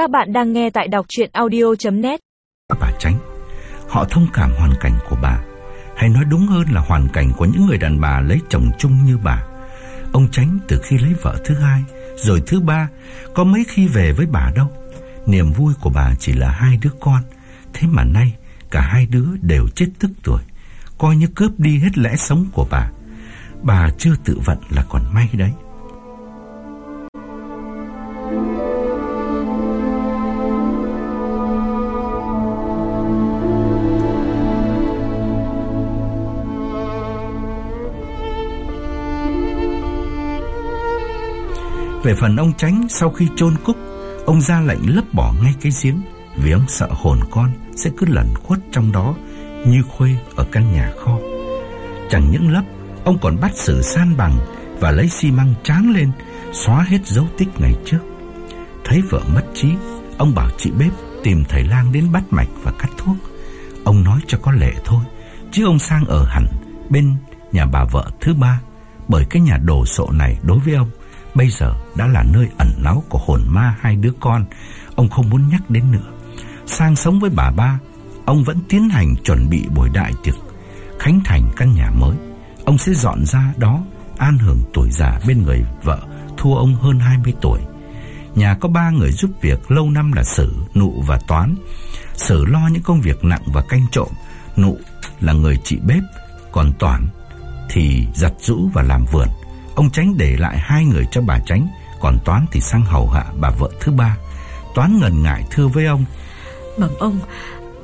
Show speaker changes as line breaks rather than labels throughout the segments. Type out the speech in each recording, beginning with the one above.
Các bạn đang nghe tại đọc chuyện audio.net
Bà Tránh Họ thông cảm hoàn cảnh của bà. Hay nói đúng hơn là hoàn cảnh của những người đàn bà lấy chồng chung như bà. Ông Tránh từ khi lấy vợ thứ hai, Rồi thứ ba, Có mấy khi về với bà đâu. Niềm vui của bà chỉ là hai đứa con. Thế mà nay, Cả hai đứa đều chết tức tuổi. Coi như cướp đi hết lẽ sống của bà. Bà chưa tự vận là còn may đấy. Về phần ông Tránh sau khi chôn cúc Ông ra lệnh lấp bỏ ngay cái giếng, Vì ông sợ hồn con sẽ cứ lẩn khuất trong đó Như khuê ở căn nhà kho. Chẳng những lấp, Ông còn bắt xử san bằng Và lấy xi măng tráng lên, Xóa hết dấu tích ngày trước. Thấy vợ mất trí, Ông bảo chị bếp tìm thầy lang đến bắt mạch và cắt thuốc. Ông nói cho có lệ thôi, Chứ ông sang ở hẳn Bên nhà bà vợ thứ ba, Bởi cái nhà đồ sộ này đối với ông Bây giờ đã là nơi ẩn náu của hồn ma hai đứa con. Ông không muốn nhắc đến nữa. Sang sống với bà ba Ông vẫn tiến hành chuẩn bị buổi đại tiệc Khánh thành căn nhà mới. Ông sẽ dọn ra đó An hưởng tuổi già bên người vợ Thua ông hơn 20 tuổi. Nhà có ba người giúp việc Lâu năm là Sử, Nụ và Toán. Sử lo những công việc nặng và canh trộm Nụ là người chị bếp Còn Toán thì giặt rũ và làm vườn. Ông Tránh để lại hai người cho bà Tránh Còn Toán thì sang hầu hạ bà vợ thứ ba. Toán ngần ngại thưa với ông
Bẩm ông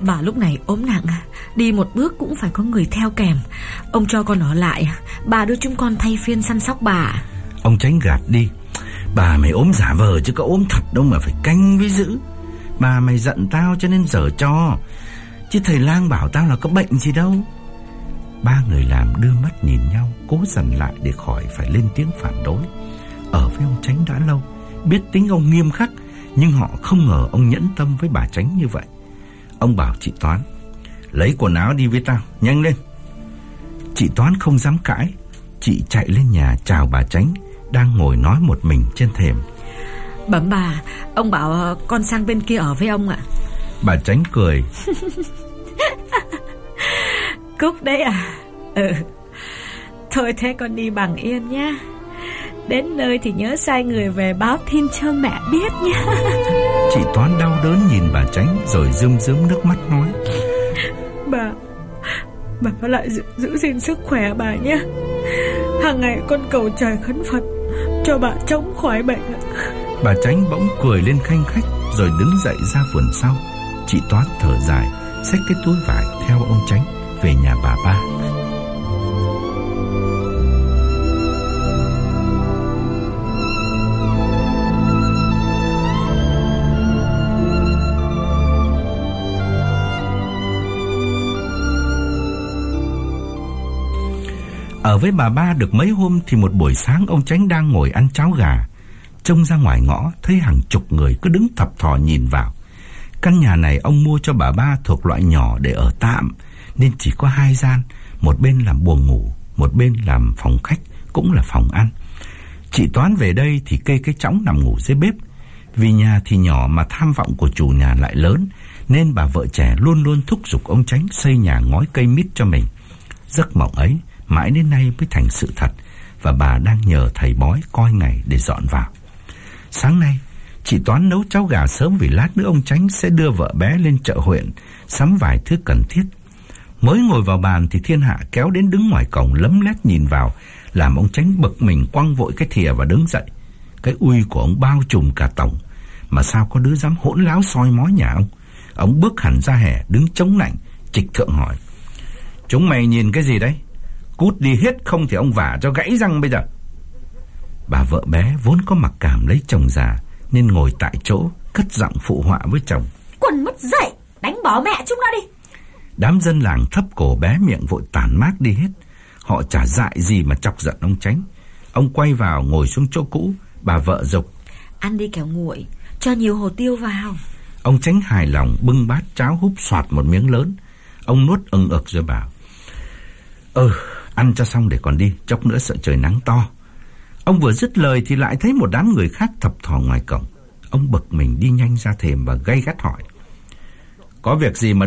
Bà lúc này ốm nặng Đi một bước cũng phải có người theo kèm. Ông cho con ở lại Bà đưa chúng con thay phiên săn sóc bà.
Ông Tránh gạt đi Bà mày ốm giả vờ chứ có ốm thật đâu mà phải canh với giữ Bà mày giận tao cho nên dở cho Chứ thầy lang bảo tao là có bệnh gì đâu Ba người làm đưa mắt nhìn nhau Cố dằn lại để khỏi phải lên tiếng phản đối. Ở với ông Tránh đã lâu Biết tính ông nghiêm khắc Nhưng họ không ngờ ông nhẫn tâm với bà Tránh như vậy. Ông bảo chị Toán Lấy quần áo đi với tao, nhanh lên. Chị Toán không dám cãi Chị chạy lên nhà chào bà Tránh Đang ngồi nói một mình trên thềm.
Bẩm bà Ông bảo con sang bên kia ở với ông ạ.
Bà Tránh cười
Cúc đấy à? Ừ. Thôi thế con đi bằng yên nhá. Đến nơi thì nhớ sai người về báo tin cho mẹ biết nhá.
Chị Toán đau đớn nhìn bà Tránh Rồi rơm rớm nước mắt nói.
Bà Bà lại giữ, giữ gìn sức khỏe bà nhé Hàng ngày con cầu trời khấn Phật Cho bà chống khỏi bệnh
Bà Tránh bỗng cười lên khanh khách Rồi đứng dậy ra vườn sau. Chị Toán thở dài Xách cái túi vải theo ông Tránh về nhà bà ba Ở với bà ba được mấy hôm thì một buổi sáng ông Tránh đang ngồi ăn cháo gà. Trông ra ngoài ngõ, thấy hàng chục người cứ đứng thập thò nhìn vào. Căn nhà này ông mua cho bà ba thuộc loại nhỏ để ở tạm nên chỉ có hai gian, một bên làm buồng ngủ, một bên làm phòng khách cũng là phòng ăn. Chị Toán về đây thì kê cái chõng nằm ngủ dưới bếp. Vì nhà thì nhỏ mà tham vọng của chủ nhà lại lớn nên bà vợ trẻ luôn luôn thúc giục ông Tránh xây nhà ngói cây mít cho mình. Giấc mộng ấy mãi đến nay mới thành sự thật và bà đang nhờ thầy bói coi ngày để dọn vào. Sáng nay, chị Toán nấu cháo gà sớm vì lát nữa ông Tránh sẽ đưa vợ bé lên chợ huyện sắm vài thứ cần thiết. Mới ngồi vào bàn thì thiên hạ kéo đến đứng ngoài cổng lấm lét nhìn vào, làm ông Tránh bực mình quăng vội cái thìa và đứng dậy. Cái uy của ông bao trùm cả tổng, mà sao có đứa dám hỗn láo soi mói nhà ông. Ông bước hẳn ra hè đứng chống nạnh, trịch thượng hỏi. Chúng mày nhìn cái gì đấy? Cút đi hết không thì ông vả cho gãy răng bây giờ. Bà vợ bé vốn có mặc cảm lấy chồng già nên ngồi tại chỗ cất giọng phụ họa với chồng.
Quần mất dậy, đánh bỏ mẹ chúng nó đi.
Đám dân làng thấp cổ bé miệng vội tàn mát đi hết. Họ chả dại gì mà chọc giận ông tránh. Ông quay vào ngồi xuống chỗ cũ, bà vợ dục.
Ăn đi kẻo nguội, cho nhiều hồ tiêu vào.
Ông tránh hài lòng bưng bát cháo húp soạt một miếng lớn. Ông nuốt ưng ực rồi bảo. Ừ, ăn cho xong để còn đi, chốc nữa sợ trời nắng to. Ông vừa dứt lời thì lại thấy một đám người khác thập thò ngoài cổng. Ông bực mình đi nhanh ra thềm và gay gắt hỏi. Có việc gì mà...